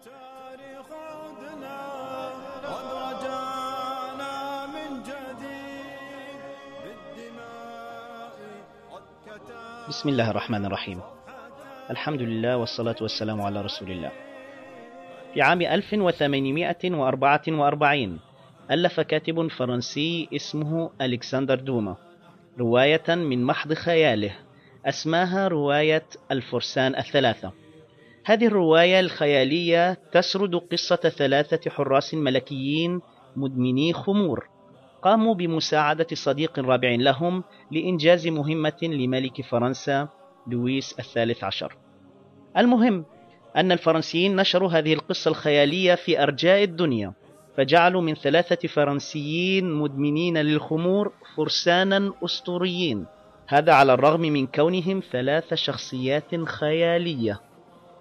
بسم الله الرحمن الرحيم. الحمد لله والصلاة والسلام على رسول الله. في عام 1844 ألف كاتب فرنسي اسمه ألكسندر دوما رواية من محض خياله أسماها رواية الفرسان الثلاثة. هذه الرواية الخيالية تسرد قصة ثلاثة حراس ملكيين مدمني خمور. قاموا بمساعدة صديق رابع لهم لإنجاز مهمة لملك فرنسا لويس الثالث عشر. المهم أن الفرنسيين نشروا هذه القصة الخيالية في أرجاء الدنيا، فجعلوا من ثلاثة فرنسيين مدمنين للخمور فرسانا أسطوريين، هذا على الرغم من كونهم ثلاث شخصيات خيالية.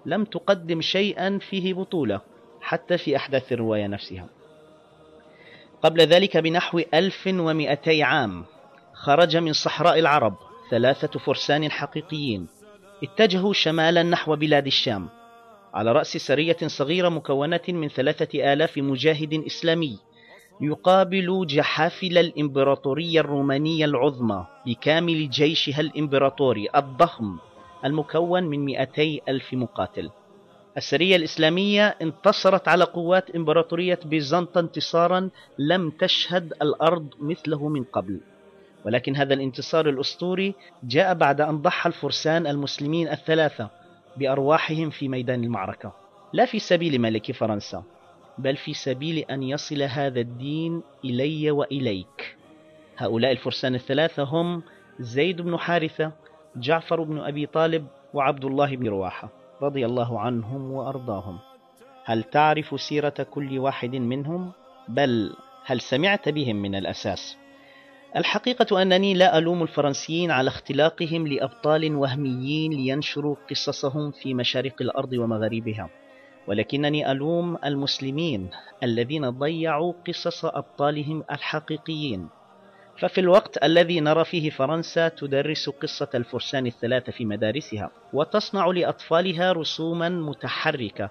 لم تقدم شيئا فيه بطولة حتى في أحداث الرواية نفسها. قبل ذلك بنحو 1200 عام خرج من صحراء العرب ثلاثة فرسان حقيقيين اتجهوا شمالا نحو بلاد الشام على رأس سرية صغيرة مكونة من ثلاثة آلاف مجاهد إسلامي يقابل جحافل الإمبراطورية الرومانية العظمى بكامل جيشها الإمبراطوري الضخم المكون من 200 ألف مقاتل. السرية الإسلامية انتصرت على قوات إمبراطورية بيزنطة انتصارا لم تشهد الأرض مثله من قبل. ولكن هذا الانتصار الأسطوري جاء بعد أن ضحى الفرسان المسلمين الثلاثة بأرواحهم في ميدان المعركة. لا في سبيل ملك فرنسا بل في سبيل أن يصل هذا الدين إلي وإليك. هؤلاء الفرسان الثلاثة هم زيد بن حارثة جعفر بن أبي طالب وعبد الله بن رواحة رضي الله عنهم وأرضاهم هل تعرف سيرة كل واحد منهم؟ بل هل سمعت بهم من الأساس؟ الحقيقة أنني لا ألوم الفرنسيين على اختلاقهم لأبطال وهميين لينشروا قصصهم في مشارق الأرض ومغاربها ولكنني ألوم المسلمين الذين ضيعوا قصص أبطالهم الحقيقيين ففي الوقت الذي نرى فيه فرنسا تدرس قصة الفرسان الثلاثة في مدارسها وتصنع لأطفالها رسوما متحركة.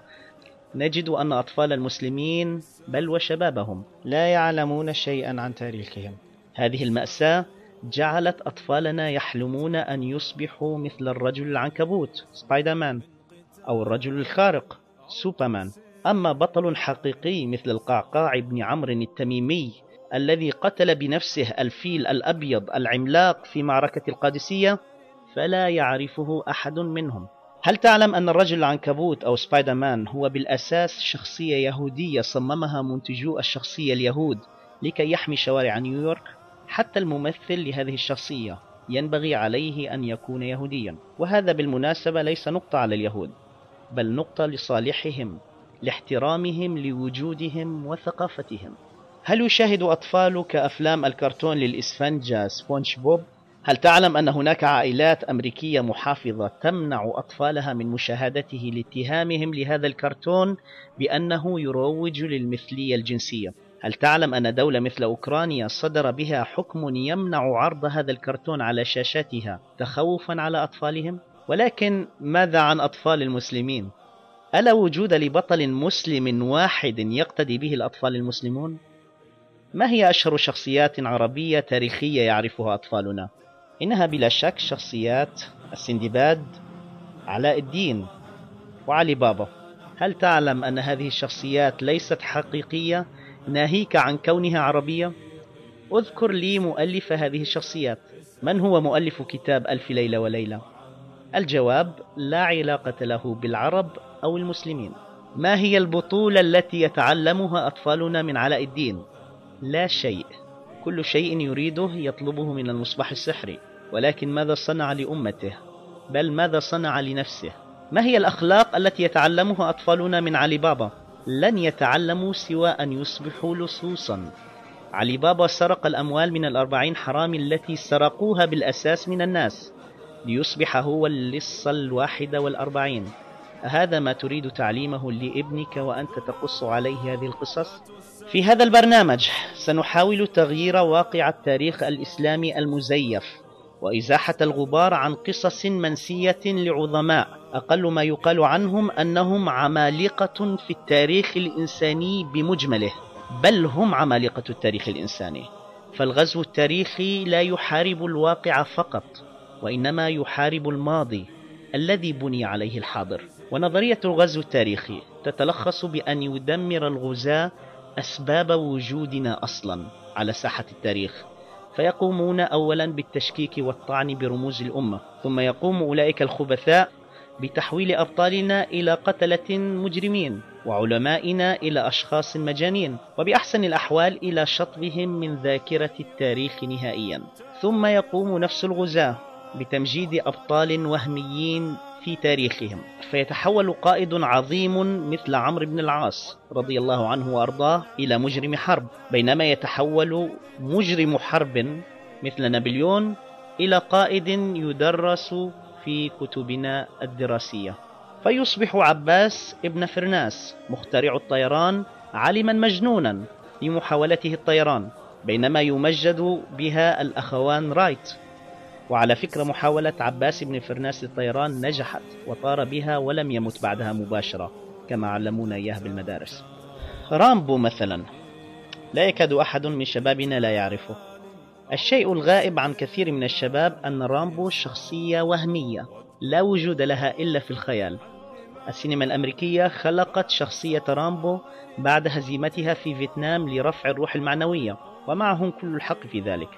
نجد أن أطفال المسلمين بل وشبابهم لا يعلمون شيئا عن تاريخهم. هذه المأساة جعلت أطفالنا يحلمون أن يصبحوا مثل الرجل العنكبوت سبايدر مان أو الرجل الخارق سوبرمان. أما بطل حقيقي مثل القعقاع بن عمرو التميمي الذي قتل بنفسه الفيل الأبيض العملاق في معركة القادسية فلا يعرفه أحد منهم. هل تعلم أن الرجل العنكبوت أو سبايدر مان هو بالأساس شخصية يهودية صممها منتجو الشخصية اليهود لكي يحمي شوارع نيويورك؟ حتى الممثل لهذه الشخصية ينبغي عليه أن يكون يهوديا. وهذا بالمناسبة ليس نقطة على اليهود بل نقطة لصالحهم لاحترامهم لوجودهم وثقافتهم. هل يشاهد أطفالك أفلام الكرتون للإسفنجة سبونج بوب؟ هل تعلم أن هناك عائلات أمريكية محافظة تمنع أطفالها من مشاهدته لاتهامهم لهذا الكرتون بأنه يروج للمثلية الجنسية؟ هل تعلم أن دولة مثل أوكرانيا صدر بها حكم يمنع عرض هذا الكرتون على شاشاتها تخوفا على أطفالهم؟ ولكن ماذا عن أطفال المسلمين؟ ألا وجود لبطل مسلم واحد يقتدي به الأطفال المسلمون؟ ما هي أشهر شخصيات عربية تاريخية يعرفها أطفالنا؟ إنها بلا شك شخصيات السندباد علاء الدين وعلي بابا هل تعلم أن هذه الشخصيات ليست حقيقية ناهيك عن كونها عربية؟ أذكر لي مؤلف هذه الشخصيات من هو مؤلف كتاب ألف ليلة وليلة؟ الجواب لا علاقة له بالعرب أو المسلمين ما هي البطولة التي يتعلمها أطفالنا من علاء الدين؟ لا شيء كل شيء يريده يطلبه من المصباح السحري ولكن ماذا صنع لأمته؟ بل ماذا صنع لنفسه؟ ما هي الأخلاق التي يتعلمها أطفالنا من علي بابا؟ لن يتعلموا سوى أن يصبحوا لصوصا علي بابا سرق الأموال من الأربعين حرام التي سرقوها بالأساس من الناس ليصبح هو اللص الواحد والأربعين أهذا ما تريد تعليمه لابنك وأنت تقص عليه هذه القصص؟ في هذا البرنامج سنحاول تغيير واقع التاريخ الإسلامي المزيف وإزاحة الغبار عن قصص منسية لعظماء. أقل ما يقال عنهم أنهم عمالقة في التاريخ الإنساني بمجمله بل هم عمالقة التاريخ الإنساني. فالغزو التاريخي لا يحارب الواقع فقط وإنما يحارب الماضي الذي بني عليه الحاضر. ونظرية الغزو التاريخي تتلخص بأن يدمر الغزاة أسباب وجودنا أصلا على ساحة التاريخ. فيقومون أولا بالتشكيك والطعن برموز الأمة ثم يقوم أولئك الخبثاء بتحويل أبطالنا إلى قتلة مجرمين وعلمائنا إلى أشخاص مجانين وبأحسن الأحوال إلى شطبهم من ذاكرة التاريخ نهائيا. ثم يقوم نفس الغزاة بتمجيد أبطال وهميين في تاريخهم. فيتحول قائد عظيم مثل عمرو بن العاص رضي الله عنه وأرضاه إلى مجرم حرب بينما يتحول مجرم حرب مثل نابليون إلى قائد يدرس في كتبنا الدراسية. فيصبح عباس ابن فرناس مخترع الطيران علما مجنونا لمحاولته الطيران بينما يمجد بها الأخوان رايت. وعلى فكرة محاولة عباس بن فرناس للطيران نجحت وطار بها ولم يمت بعدها مباشرة كما علمونا إياه بالمدارس. رامبو مثلا لا يكاد أحد من شبابنا لا يعرفه. الشيء الغائب عن كثير من الشباب أن رامبو شخصية وهمية لا وجود لها إلا في الخيال. السينما الأمريكية خلقت شخصية رامبو بعد هزيمتها في فيتنام لرفع الروح المعنوية ومعهم كل الحق في ذلك.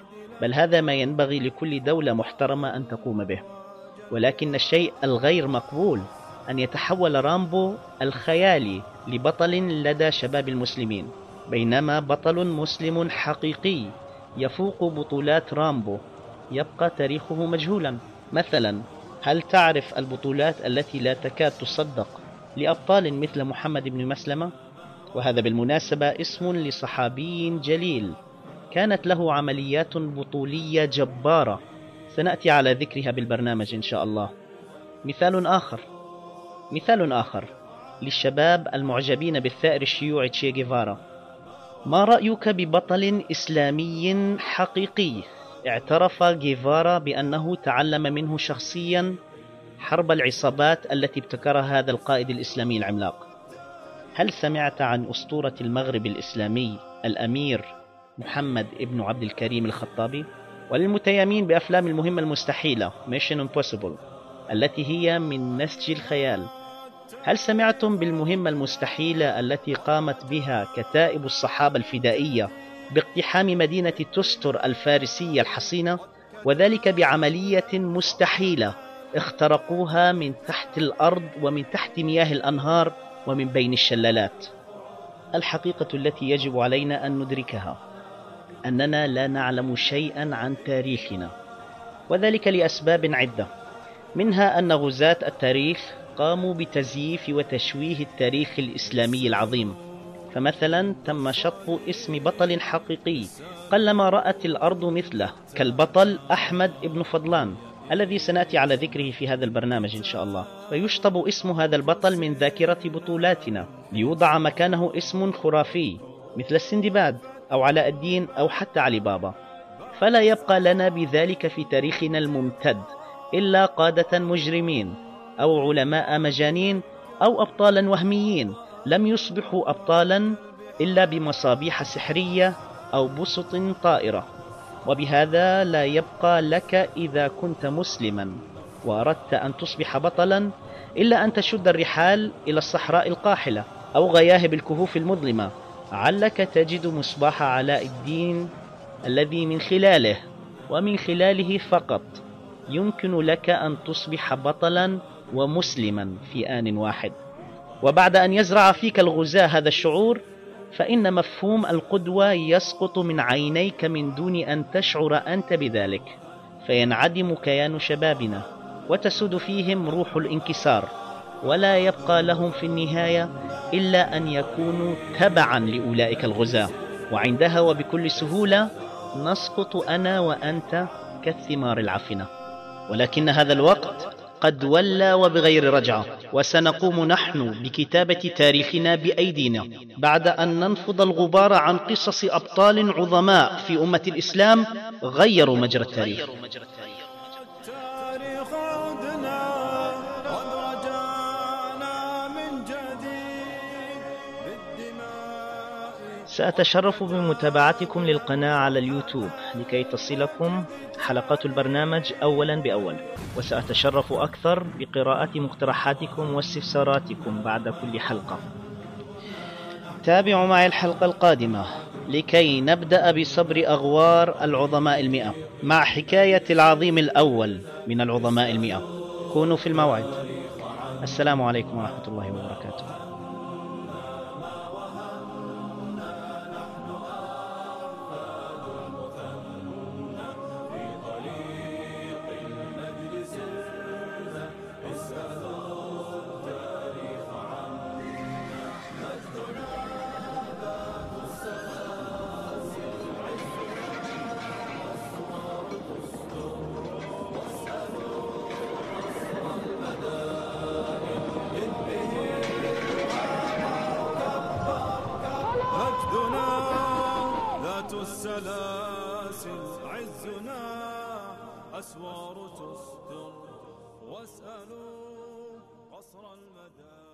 بل هذا ما ينبغي لكل دولة محترمة أن تقوم به. ولكن الشيء الغير مقبول أن يتحول رامبو الخيالي لبطل لدى شباب المسلمين. بينما بطل مسلم حقيقي يفوق بطولات رامبو. يبقى تاريخه مجهولا. مثلا هل تعرف البطولات التي لا تكاد تصدق لأبطال مثل محمد بن مسلمة؟ وهذا بالمناسبة اسم لصحابي جليل. كانت له عمليات بطولية جبارة. سنأتي على ذكرها بالبرنامج إن شاء الله. مثال آخر. مثال آخر للشباب المعجبين بالثائر الشيوعي تشي جيفارا ما رأيك ببطل إسلامي حقيقي؟ اعترف جيفارا بأنه تعلم منه شخصيا حرب العصابات التي ابتكرها هذا القائد الإسلامي العملاق. هل سمعت عن أسطورة المغرب الإسلامي الأمير محمد ابن عبد الكريم الخطابي وللمتيمين بأفلام المهمة المستحيلة Mission Impossible التي هي من نسج الخيال. هل سمعتم بالمهمة المستحيلة التي قامت بها كتائب الصحابة الفدائية باقتحام مدينة تستر الفارسية الحصينة؟ وذلك بعملية مستحيلة اخترقوها من تحت الأرض ومن تحت مياه الأنهار ومن بين الشلالات. الحقيقة التي يجب علينا أن ندركها. أننا لا نعلم شيئا عن تاريخنا وذلك لأسباب عدة. منها أن غزاة التاريخ قاموا بتزييف وتشويه التاريخ الإسلامي العظيم. فمثلا تم شطب اسم بطل حقيقي قلما رأت الأرض مثله كالبطل أحمد بن فضلان الذي سنأتي على ذكره في هذا البرنامج إن شاء الله. فيشطب اسم هذا البطل من ذاكرة بطولاتنا ليوضع مكانه اسم خرافي مثل السندباد. أو علاء الدين أو حتى علي بابا. فلا يبقى لنا بذلك في تاريخنا الممتد إلا قادة مجرمين أو علماء مجانين أو أبطالا وهميين. لم يصبحوا أبطالا إلا بمصابيح سحرية أو بسط طائرة. وبهذا لا يبقى لك إذا كنت مسلما. وأردت أن تصبح بطلا إلا أن تشد الرحال إلى الصحراء القاحلة أو غياهب الكهوف المظلمة. علك تجد مصباح علاء الدين الذي من خلاله ومن خلاله فقط يمكن لك أن تصبح بطلا ومسلما في آن واحد. وبعد أن يزرع فيك الغزاة هذا الشعور فإن مفهوم القدوة يسقط من عينيك من دون أن تشعر أنت بذلك فينعدم كيان شبابنا وتسود فيهم روح الانكسار ولا يبقى لهم في النهاية إلا أن يكونوا تبعا لأولئك الغزاة. وعندها وبكل سهولة نسقط أنا وأنت كالثمار العفنة. ولكن هذا الوقت قد ولى وبغير رجعة. وسنقوم نحن بكتابة تاريخنا بأيدينا بعد أن ننفض الغبار عن قصص أبطال عظماء في أمة الإسلام غيروا مجرى التاريخ. سأتشرف بمتابعتكم للقناة على اليوتيوب لكي تصلكم حلقات البرنامج أولا بأول. وسأتشرف أكثر بقراءة مقترحاتكم واستفساراتكم بعد كل حلقة. تابعوا معي الحلقة القادمة لكي نبدأ بصبر أغوار العظماء المئة مع حكاية العظيم الأول من العظماء المئة. كونوا في الموعد. السلام عليكم ورحمة الله وبركاته. الأسوار تستر واسألوا قصر المدار